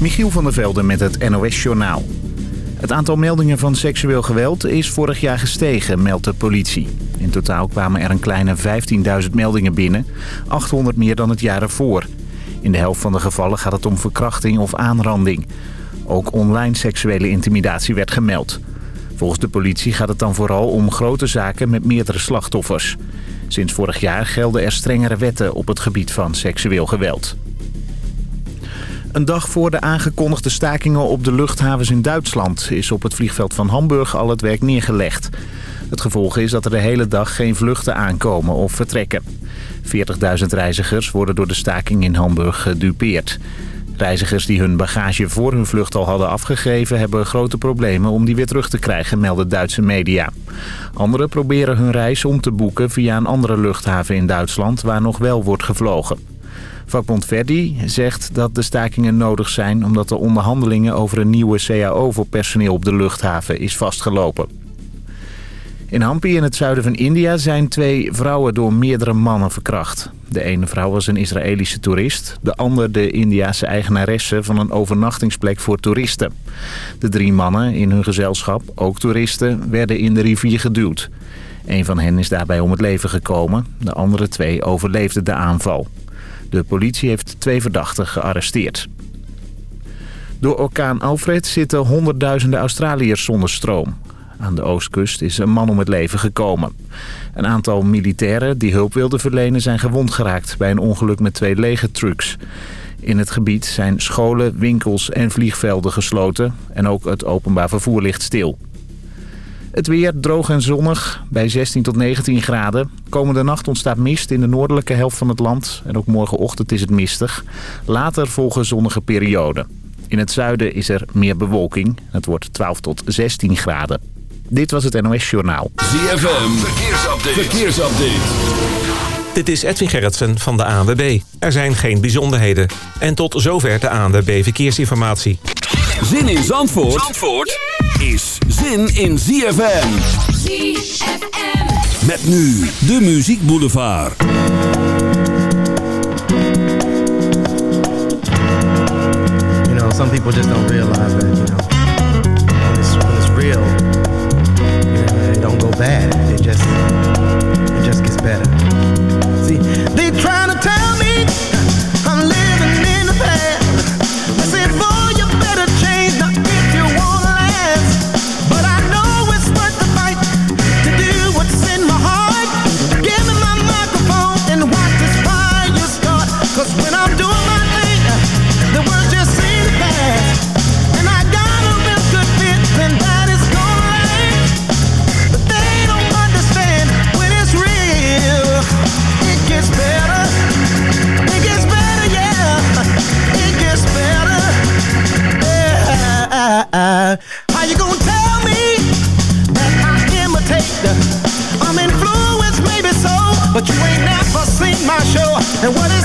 Michiel van der Velden met het NOS-journaal. Het aantal meldingen van seksueel geweld is vorig jaar gestegen, meldt de politie. In totaal kwamen er een kleine 15.000 meldingen binnen, 800 meer dan het jaar ervoor. In de helft van de gevallen gaat het om verkrachting of aanranding. Ook online seksuele intimidatie werd gemeld. Volgens de politie gaat het dan vooral om grote zaken met meerdere slachtoffers. Sinds vorig jaar gelden er strengere wetten op het gebied van seksueel geweld. Een dag voor de aangekondigde stakingen op de luchthavens in Duitsland... is op het vliegveld van Hamburg al het werk neergelegd. Het gevolg is dat er de hele dag geen vluchten aankomen of vertrekken. 40.000 reizigers worden door de staking in Hamburg gedupeerd. Reizigers die hun bagage voor hun vlucht al hadden afgegeven... hebben grote problemen om die weer terug te krijgen, melden Duitse media. Anderen proberen hun reis om te boeken via een andere luchthaven in Duitsland... waar nog wel wordt gevlogen. Vakbond Verdi zegt dat de stakingen nodig zijn... omdat de onderhandelingen over een nieuwe CAO voor personeel op de luchthaven is vastgelopen. In Hampi in het zuiden van India zijn twee vrouwen door meerdere mannen verkracht. De ene vrouw was een Israëlische toerist, de ander de Indiase eigenaresse van een overnachtingsplek voor toeristen. De drie mannen in hun gezelschap, ook toeristen, werden in de rivier geduwd. Een van hen is daarbij om het leven gekomen, de andere twee overleefden de aanval. De politie heeft twee verdachten gearresteerd. Door orkaan Alfred zitten honderdduizenden Australiërs zonder stroom. Aan de oostkust is een man om het leven gekomen. Een aantal militairen die hulp wilden verlenen zijn gewond geraakt... bij een ongeluk met twee legertrucks. In het gebied zijn scholen, winkels en vliegvelden gesloten... en ook het openbaar vervoer ligt stil. Het weer droog en zonnig bij 16 tot 19 graden. Komende nacht ontstaat mist in de noordelijke helft van het land. En ook morgenochtend is het mistig. Later volgen zonnige perioden. In het zuiden is er meer bewolking. Het wordt 12 tot 16 graden. Dit was het NOS Journaal. ZFM, verkeersupdate. verkeersupdate. Dit is Edwin Gerritsen van de ANWB. Er zijn geen bijzonderheden. En tot zover de ANWB Verkeersinformatie. Zin in Zandvoort, Zandvoort is zin in ZFM. ZFM. Met nu de Muziek Boulevard. You know, some people just don't realize that, you know, when it's, when it's real, you know, it don't go bad. It just, it just gets better. See, they trying And what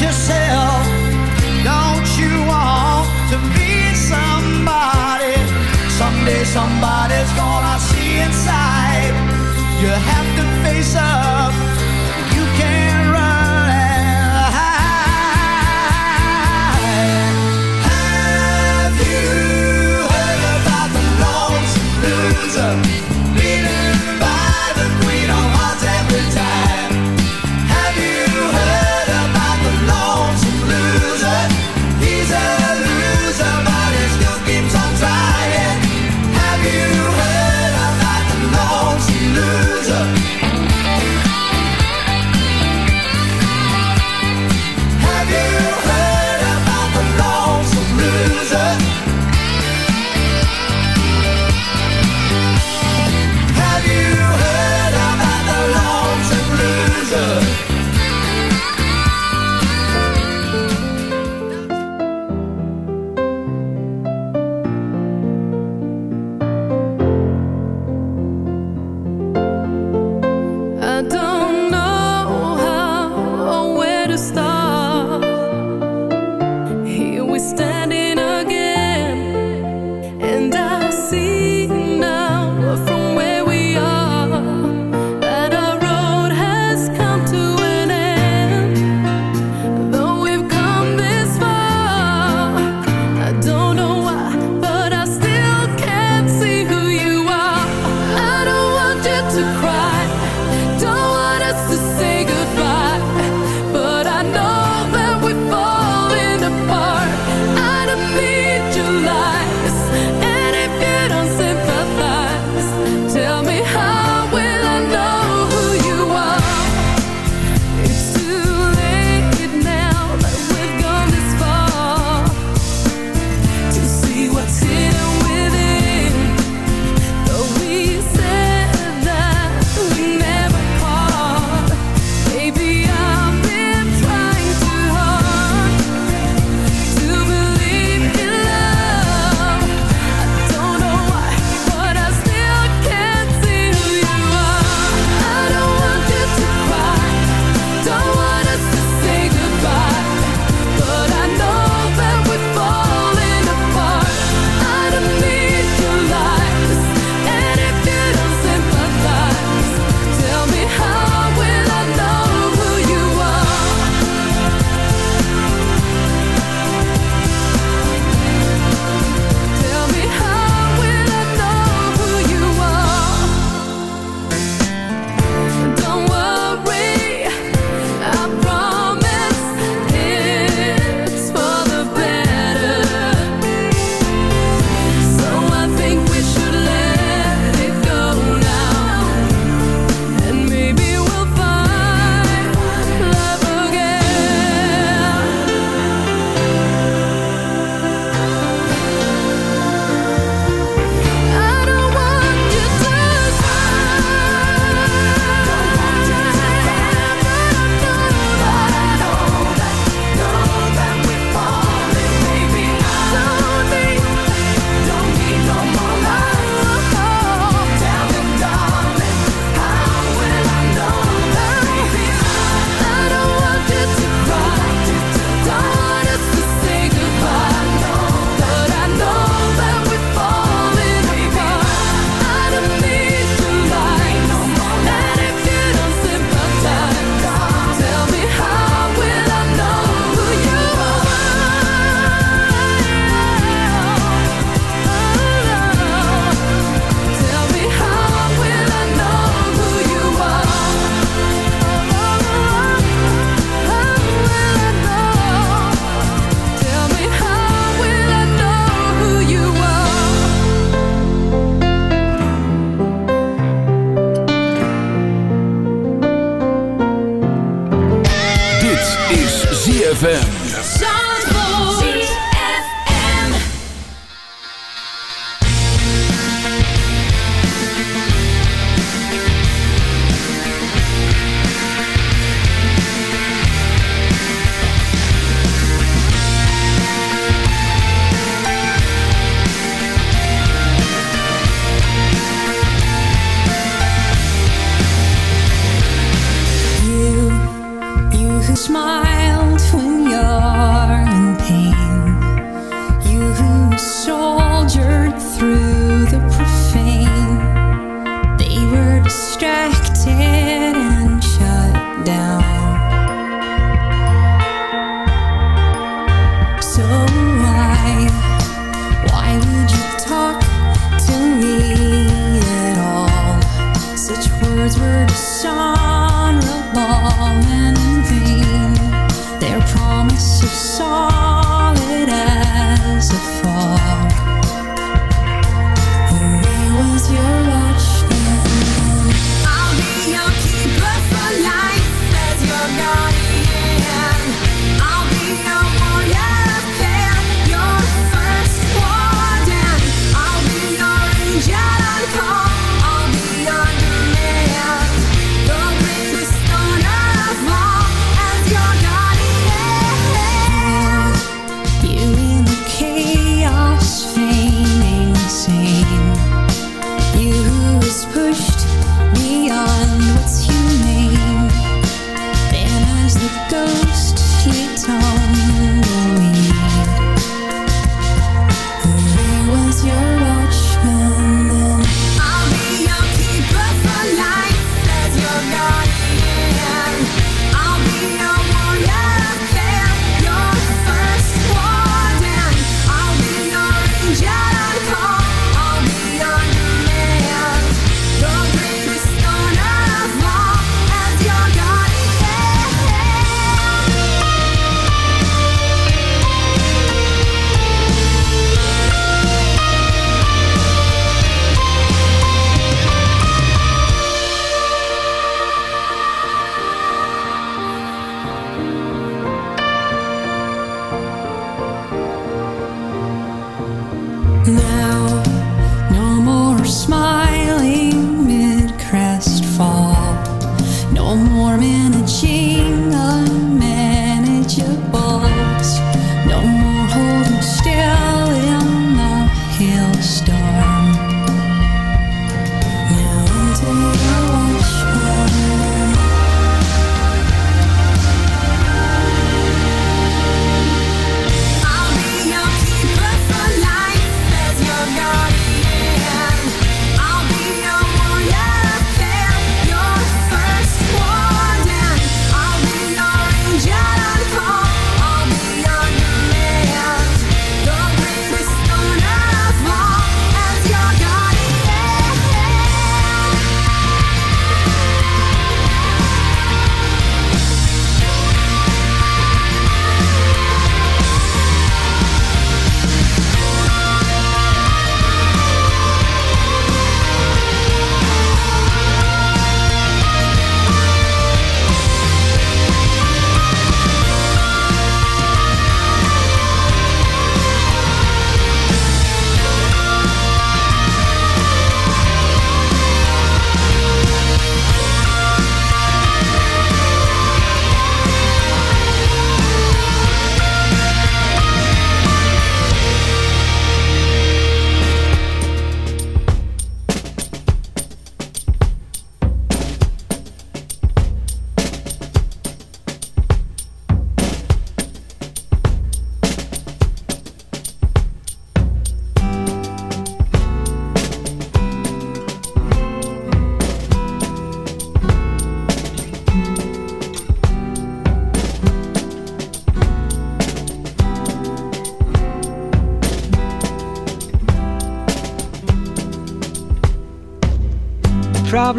yourself. Don't you want to be somebody? Someday somebody's gonna see inside. You have to face up.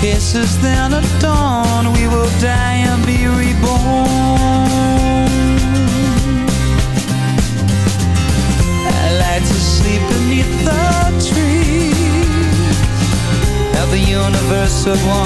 Paces, then at dawn, we will die and be reborn. I like to sleep beneath the trees, have the universe at one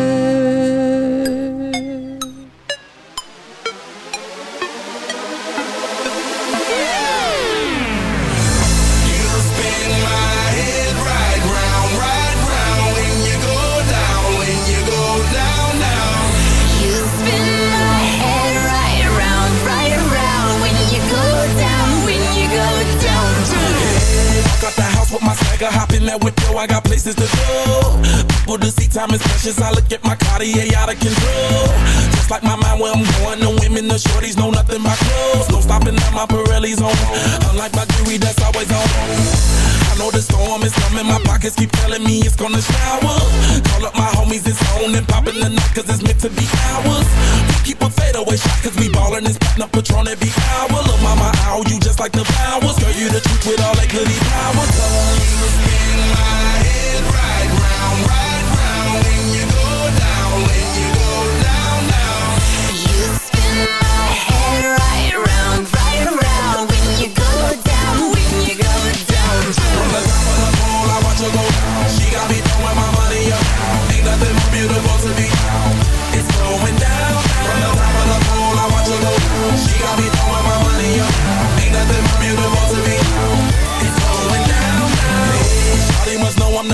That yo, I got places to go. People to see, time is precious. I look at my Cartier out of control. Just like my mind where I'm going, the women, the shorties know nothing but clothes. No stopping at my Pirelli's on. Unlike my jewelry, that's always on. I know the storm is coming, my pockets keep telling me it's gonna shower. Call up my homies, it's on and popping the night, cause it's meant to be ours. We keep a fadeaway shot, cause we ballin' and spittin' up Patron every hour. Look, mama, ow, you just like the flowers. Girl, you the truth with all that goody power.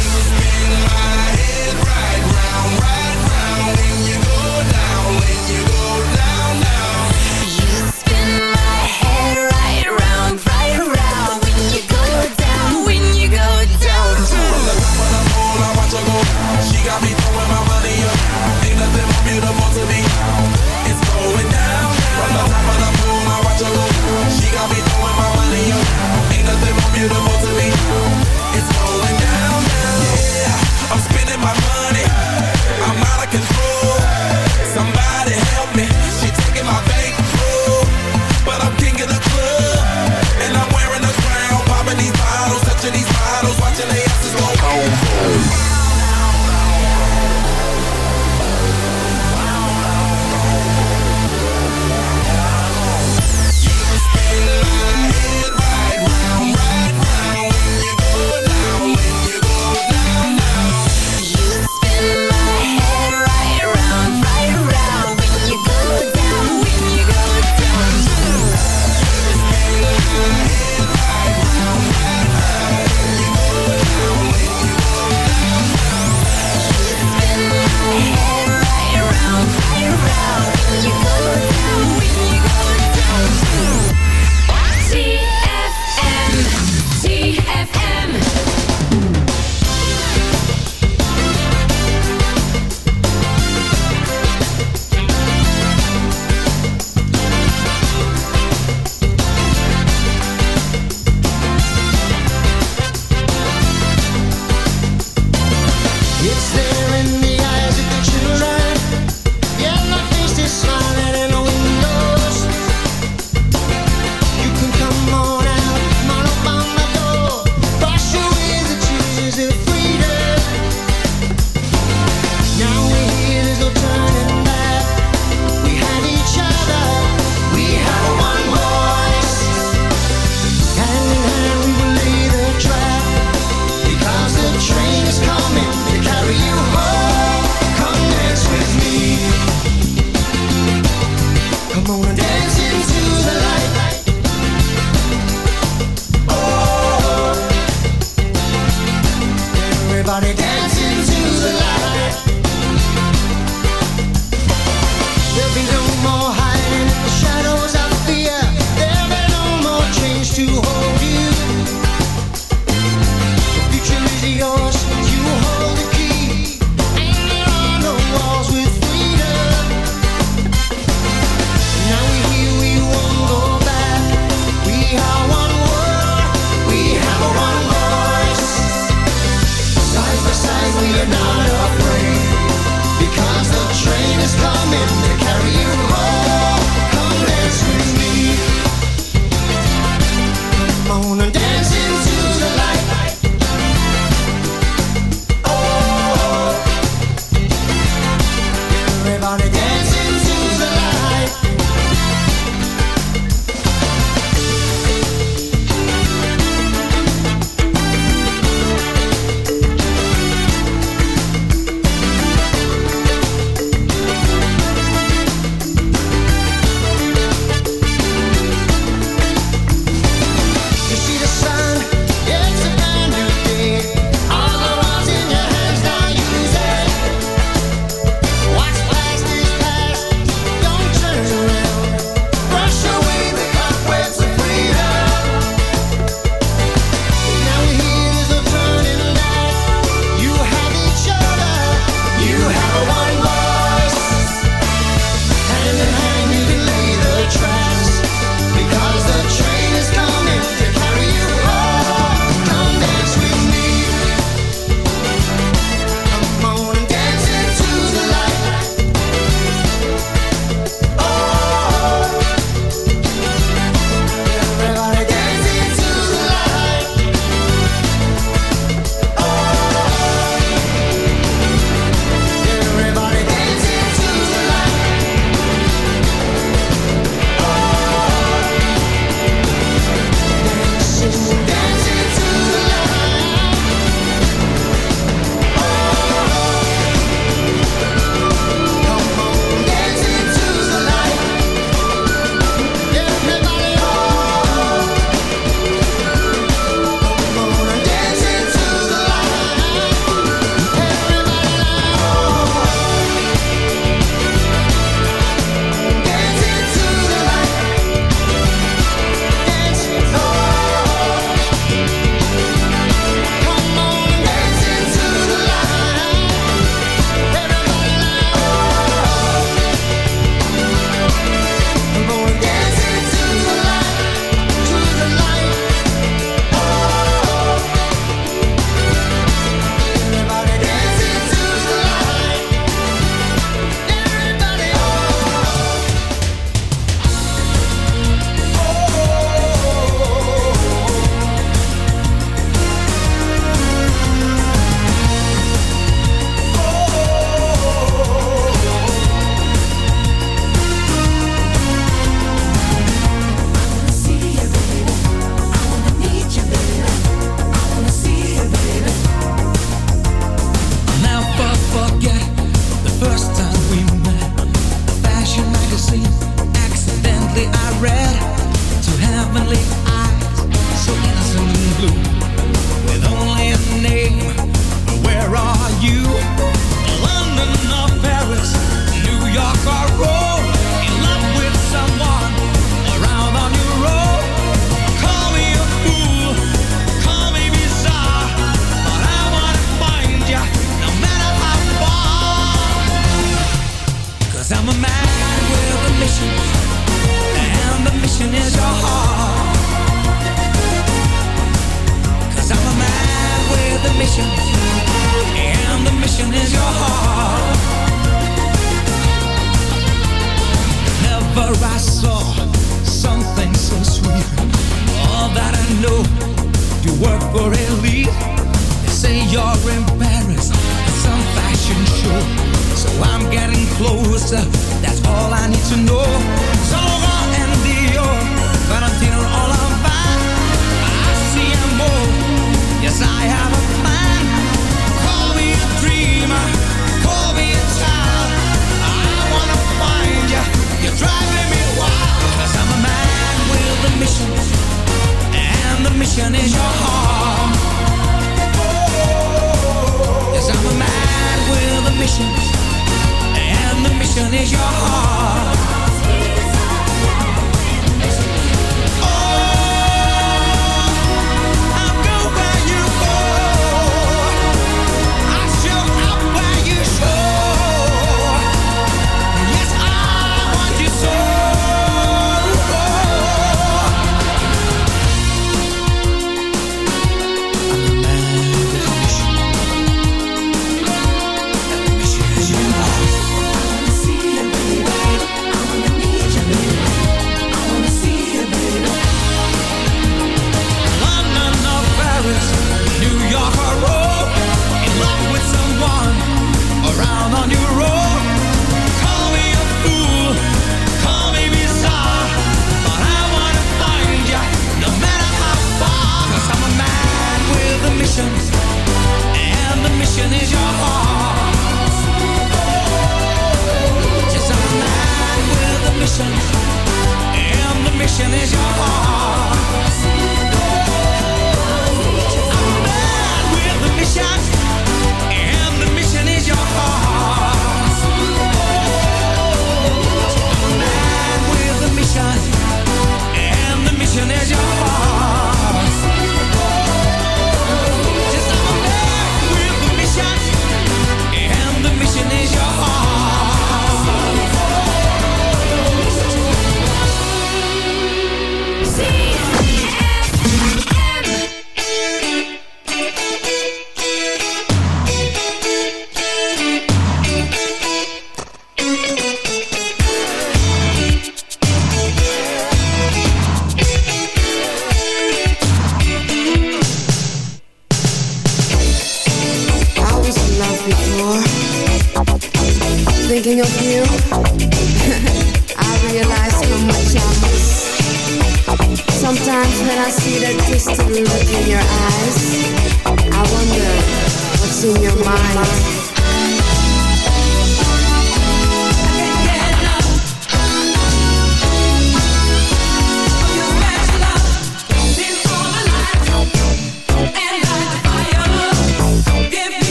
Spin my answer. That's all I need to know. Saint Laurent and Dior, Valentino all on fire. I see a more. Yes, I have a plan. Call me a dreamer, call me a child. I wanna find you. You're driving me wild. 'Cause i I'm a man with a mission, and the mission is your heart. Yes, I'm a man with a mission the mission is your heart 现在是二